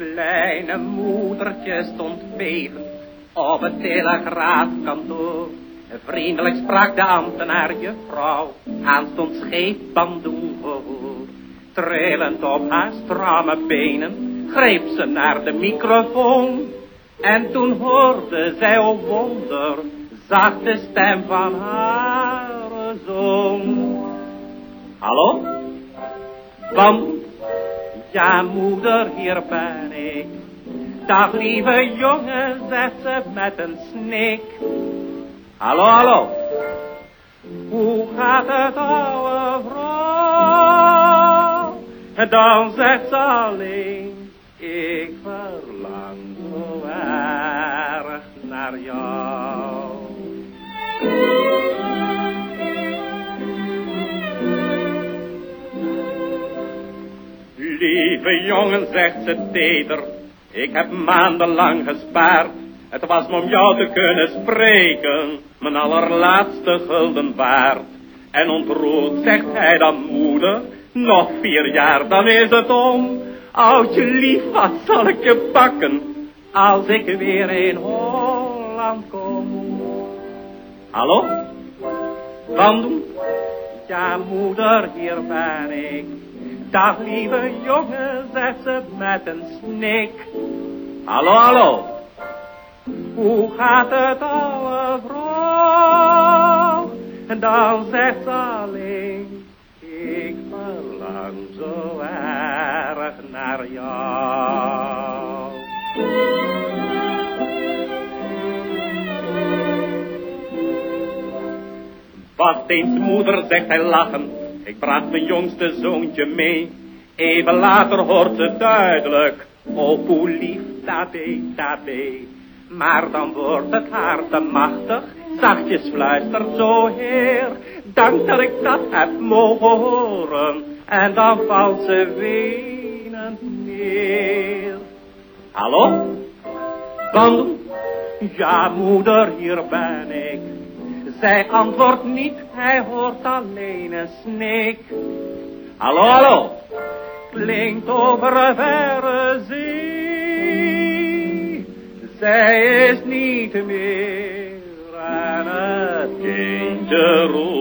arme moedertje stond bevend op het telegraafkantoor. Vriendelijk sprak de ambtenaar juffrouw, aanstonds scheef bandoen gehoor. Trillend op haar stramme benen, greep ze naar de microfoon. En toen hoorde zij, op wonder, zacht de stem van haar zoon. Hallo? Bam? Ja, moeder, hier ben ik. Dag, lieve jongen, zegt ze met een snik. Hallo, hallo. Hoe gaat het, ouwe vrouw? Dan zegt ze alleen, ik verlang Lieve jongen, zegt ze teder, ik heb maandenlang gespaard. Het was me om jou te kunnen spreken, mijn allerlaatste gulden waard. En ontroerd zegt hij dan moeder, nog vier jaar dan is het om. Oudje lief, wat zal ik je pakken, als ik weer in Holland kom. Hallo? Wandel? Ja moeder, hier ben ik. Dag lieve jongen, zegt ze met een snik. Hallo, hallo. Hoe gaat het ouwe vrouw? En dan zegt ze alleen, ik verlang zo erg naar jou. Wacht eens moeder, zegt hij lachend, ik bracht mijn jongste zoontje mee. Even later hoort ze duidelijk, oh hoe lief, tabé, tabé. Maar dan wordt het haar te machtig, zachtjes fluistert zo heer. Dank dat ik dat heb mogen horen, en dan valt ze wenend neer. Hallo? Wandel? Ja moeder, hier ben ik. Zij antwoordt niet, hij hoort alleen een snik. Hallo, hallo. Klinkt over een verre zee. Zij is niet meer en het kindje roept.